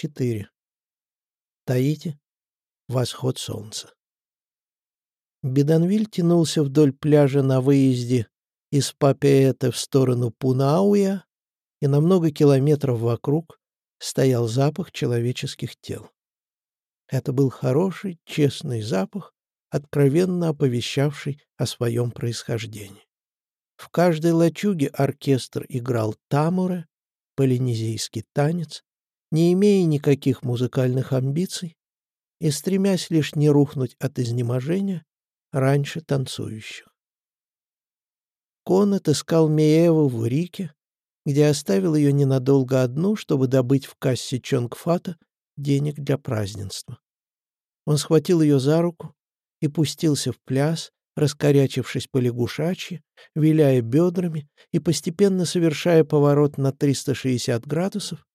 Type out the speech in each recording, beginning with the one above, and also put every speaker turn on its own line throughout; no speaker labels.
4. Таити. Восход солнца. Беданвиль тянулся вдоль пляжа на выезде из Папеэта в сторону Пунауя, и на много километров вокруг стоял запах человеческих тел. Это был хороший, честный запах, откровенно оповещавший о своем происхождении. В каждой лачуге оркестр играл тамуре, полинезийский танец, не имея никаких музыкальных амбиций и стремясь лишь не рухнуть от изнеможения раньше танцующих. Кон отыскал Мееву в Рике, где оставил ее ненадолго одну, чтобы добыть в кассе Чонгфата денег для празднества. Он схватил ее за руку и пустился в пляс, раскорячившись по лягушачьи, виляя бедрами и постепенно совершая поворот на 360 градусов,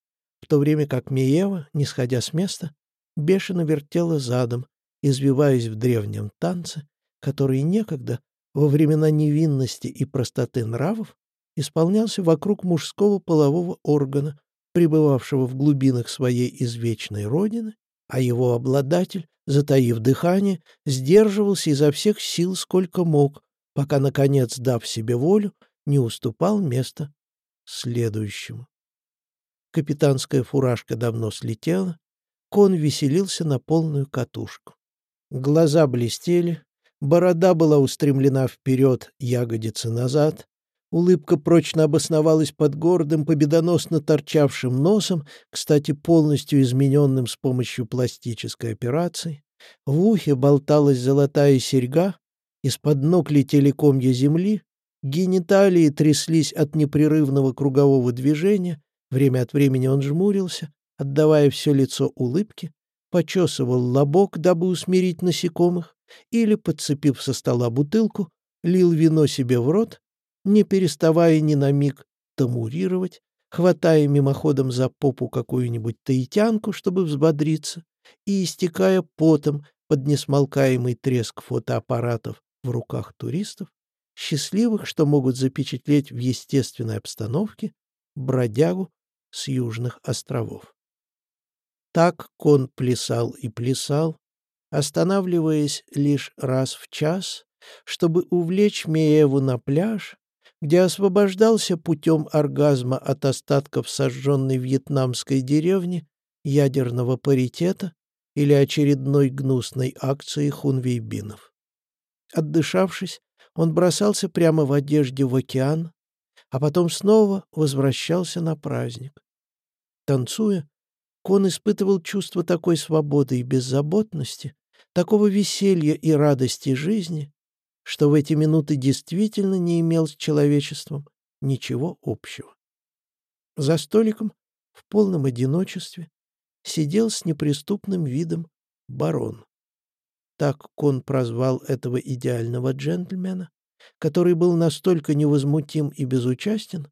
в то время как Миева, не сходя с места, бешено вертела задом, извиваясь в древнем танце, который некогда, во времена невинности и простоты нравов, исполнялся вокруг мужского полового органа, пребывавшего в глубинах своей извечной родины, а его обладатель затаив дыхание, сдерживался изо всех сил, сколько мог, пока, наконец, дав себе волю, не уступал место следующему. Капитанская фуражка давно слетела, кон веселился на полную катушку. Глаза блестели, борода была устремлена вперед, ягодицы назад, Улыбка прочно обосновалась под гордым, победоносно торчавшим носом, кстати, полностью измененным с помощью пластической операции. В ухе болталась золотая серьга, из-под ног летели комья земли, гениталии тряслись от непрерывного кругового движения, время от времени он жмурился, отдавая все лицо улыбке, почесывал лобок, дабы усмирить насекомых, или, подцепив со стола бутылку, лил вино себе в рот, не переставая ни на миг тамурировать, хватая мимоходом за попу какую-нибудь таитянку, чтобы взбодриться, и истекая потом под несмолкаемый треск фотоаппаратов в руках туристов, счастливых, что могут запечатлеть в естественной обстановке бродягу с южных островов. Так кон плясал и плясал, останавливаясь лишь раз в час, чтобы увлечь Мееву на пляж где освобождался путем оргазма от остатков сожженной вьетнамской деревни, ядерного паритета или очередной гнусной акции хунвейбинов. Отдышавшись, он бросался прямо в одежде в океан, а потом снова возвращался на праздник. Танцуя, Кон испытывал чувство такой свободы и беззаботности, такого веселья и радости жизни, что в эти минуты действительно не имел с человечеством ничего общего. За столиком, в полном одиночестве, сидел с неприступным видом барон. Так Кон прозвал этого идеального джентльмена, который был настолько невозмутим и безучастен,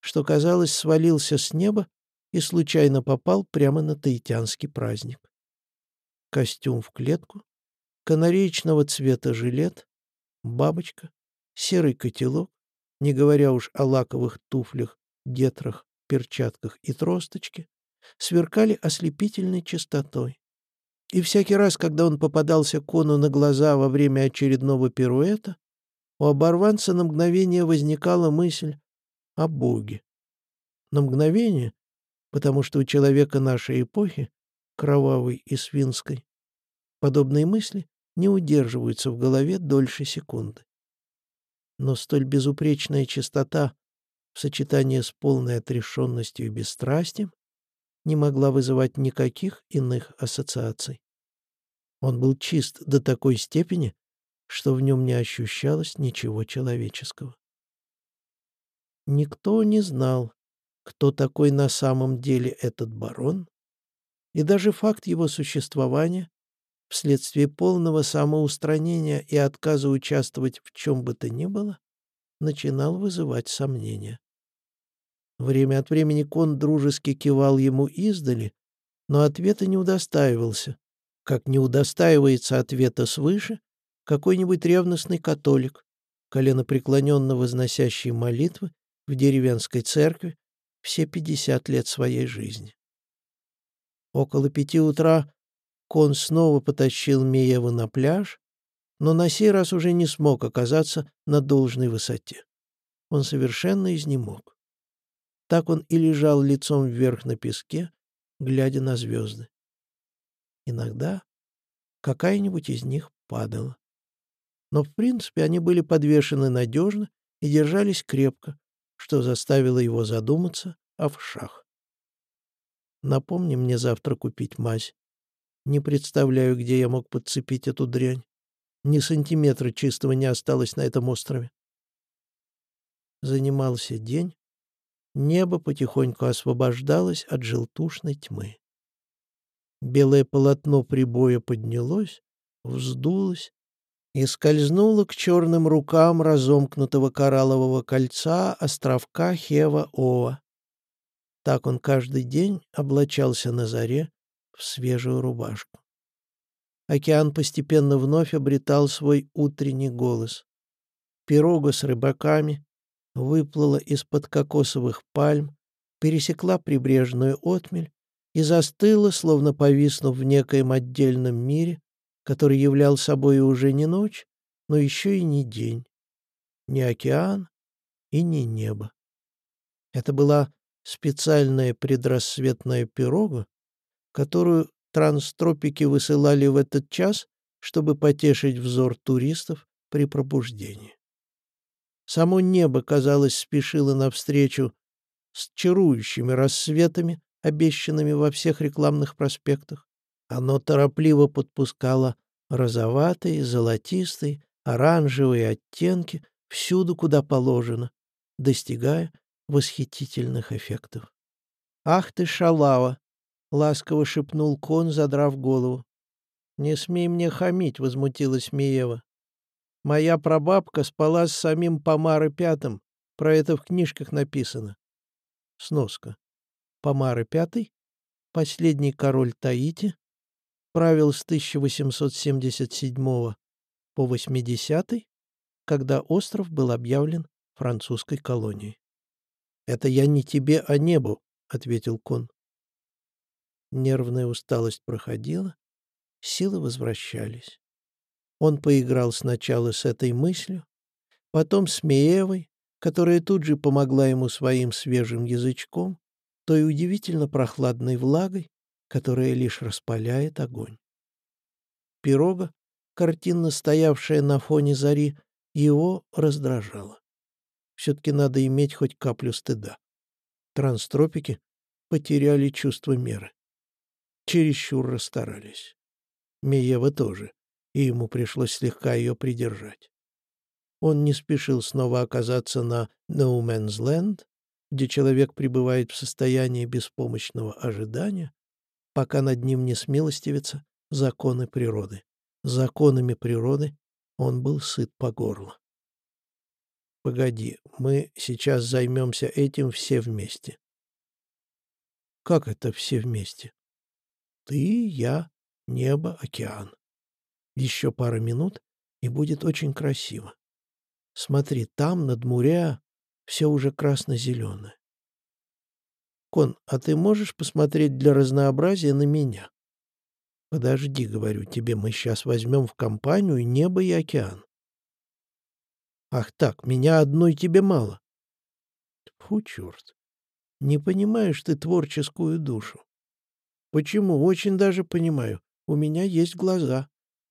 что, казалось, свалился с неба и случайно попал прямо на таитянский праздник. Костюм в клетку, канареечного цвета жилет, бабочка, серый котелок, не говоря уж о лаковых туфлях, гетрах, перчатках и тросточке, сверкали ослепительной чистотой. И всякий раз, когда он попадался кону на глаза во время очередного пируэта, у оборванца на мгновение возникала мысль о Боге. На мгновение, потому что у человека нашей эпохи, кровавой и свинской, подобные мысли не удерживаются в голове дольше секунды. Но столь безупречная чистота в сочетании с полной отрешенностью и бесстрастием не могла вызывать никаких иных ассоциаций. Он был чист до такой степени, что в нем не ощущалось ничего человеческого. Никто не знал, кто такой на самом деле этот барон, и даже факт его существования вследствие полного самоустранения и отказа участвовать в чем бы то ни было, начинал вызывать сомнения. Время от времени кон дружески кивал ему издали, но ответа не удостаивался, как не удостаивается ответа свыше какой-нибудь ревностный католик, коленопреклоненно возносящий молитвы в деревенской церкви все пятьдесят лет своей жизни. Около пяти утра Кон снова потащил Миеву на пляж, но на сей раз уже не смог оказаться на должной высоте. Он совершенно изнемог. Так он и лежал лицом вверх на песке, глядя на звезды. Иногда какая-нибудь из них падала. Но, в принципе, они были подвешены надежно и держались крепко, что заставило его задуматься о вшах. Напомни мне завтра купить мазь. Не представляю, где я мог подцепить эту дрянь. Ни сантиметра чистого не осталось на этом острове. Занимался день. Небо потихоньку освобождалось от желтушной тьмы. Белое полотно прибоя поднялось, вздулось и скользнуло к черным рукам разомкнутого кораллового кольца островка Хева-Ова. Так он каждый день облачался на заре в свежую рубашку. Океан постепенно вновь обретал свой утренний голос. Пирога с рыбаками выплыла из-под кокосовых пальм, пересекла прибрежную отмель и застыла, словно повиснув в некоем отдельном мире, который являл собой уже не ночь, но еще и не день, не океан и не небо. Это была специальная предрассветная пирога, которую Транстропики высылали в этот час, чтобы потешить взор туристов при пробуждении. Само небо, казалось, спешило навстречу с чарующими рассветами, обещанными во всех рекламных проспектах. Оно торопливо подпускало розоватые, золотистые, оранжевые оттенки всюду, куда положено, достигая восхитительных эффектов. «Ах ты, шалава!» — ласково шепнул кон, задрав голову. «Не смей мне хамить», — возмутилась Миева. «Моя прабабка спала с самим Помары Пятым. Про это в книжках написано». Сноска. Помары Пятый, последний король Таити, правил с 1877 по 80 когда остров был объявлен французской колонией. «Это я не тебе, а небу», — ответил Кон. Нервная усталость проходила, силы возвращались. Он поиграл сначала с этой мыслью, потом с Меевой, которая тут же помогла ему своим свежим язычком, той удивительно прохладной влагой, которая лишь распаляет огонь. Пирога, картинно стоявшая на фоне зари, его раздражала. Все-таки надо иметь хоть каплю стыда. Транстропики потеряли чувство меры чересчур расстарались. Миева тоже, и ему пришлось слегка ее придержать. Он не спешил снова оказаться на No Man's Land, где человек пребывает в состоянии беспомощного ожидания, пока над ним не смилостивятся законы природы. Законами природы он был сыт по горло. «Погоди, мы сейчас займемся этим все вместе». «Как это все вместе?» Ты, я, небо, океан. Еще пара минут, и будет очень красиво. Смотри, там, над моря, все уже красно-зеленое. Кон, а ты можешь посмотреть для разнообразия на меня? Подожди, говорю тебе, мы сейчас возьмем в компанию небо и океан. Ах так, меня одной тебе мало. Фу, черт. Не понимаешь ты творческую душу. Почему? Очень даже понимаю. У меня есть глаза.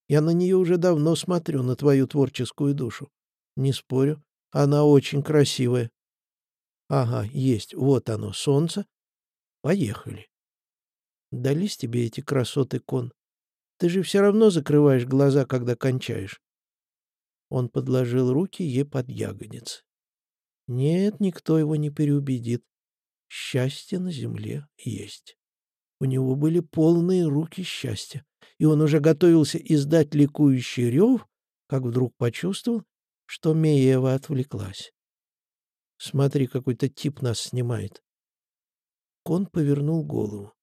Я на нее уже давно смотрю, на твою творческую душу. Не спорю. Она очень красивая. Ага, есть. Вот оно, солнце. Поехали. Дались тебе эти красоты, кон. Ты же все равно закрываешь глаза, когда кончаешь. Он подложил руки ей под ягодицы. Нет, никто его не переубедит. Счастье на земле есть. У него были полные руки счастья, и он уже готовился издать ликующий рев, как вдруг почувствовал, что Меева отвлеклась. «Смотри, какой-то тип нас снимает». Кон повернул голову.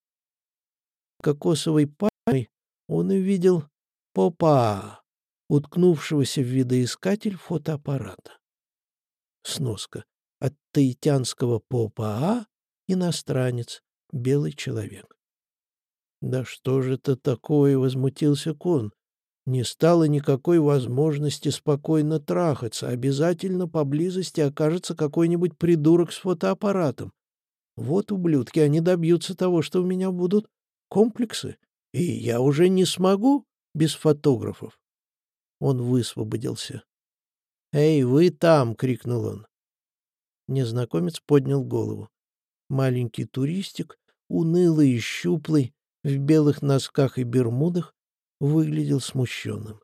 Кокосовой пальмой он увидел попа, уткнувшегося в видоискатель фотоаппарата. Сноска. От таитянского попа иностранец, белый человек. «Да что же это такое?» — возмутился Кон. «Не стало никакой возможности спокойно трахаться. Обязательно поблизости окажется какой-нибудь придурок с фотоаппаратом. Вот, ублюдки, они добьются того, что у меня будут комплексы, и я уже не смогу без фотографов». Он высвободился. «Эй, вы там!» — крикнул он. Незнакомец поднял голову. Маленький туристик, унылый и щуплый, в белых носках и бермудах, выглядел смущенным.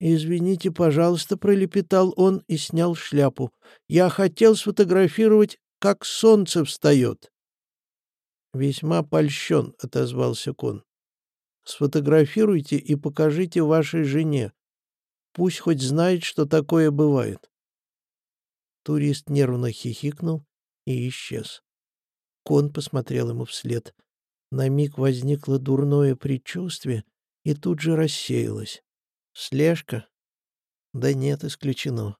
«Извините, пожалуйста», — пролепетал он и снял шляпу. «Я хотел сфотографировать, как солнце встает». «Весьма польщен», — отозвался Кон. «Сфотографируйте и покажите вашей жене. Пусть хоть знает, что такое бывает». Турист нервно хихикнул и исчез. Кон посмотрел ему вслед. На миг возникло дурное предчувствие и тут же рассеялось. Слежка? Да нет, исключено.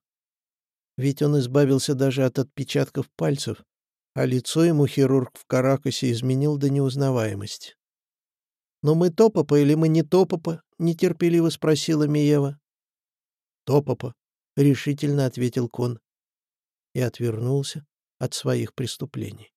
Ведь он избавился даже от отпечатков пальцев, а лицо ему хирург в Каракасе изменил до неузнаваемости. «Но мы Топопа или мы не Топопа?» — нетерпеливо спросила Миева. «Топопа», — решительно ответил Кон и отвернулся от своих преступлений.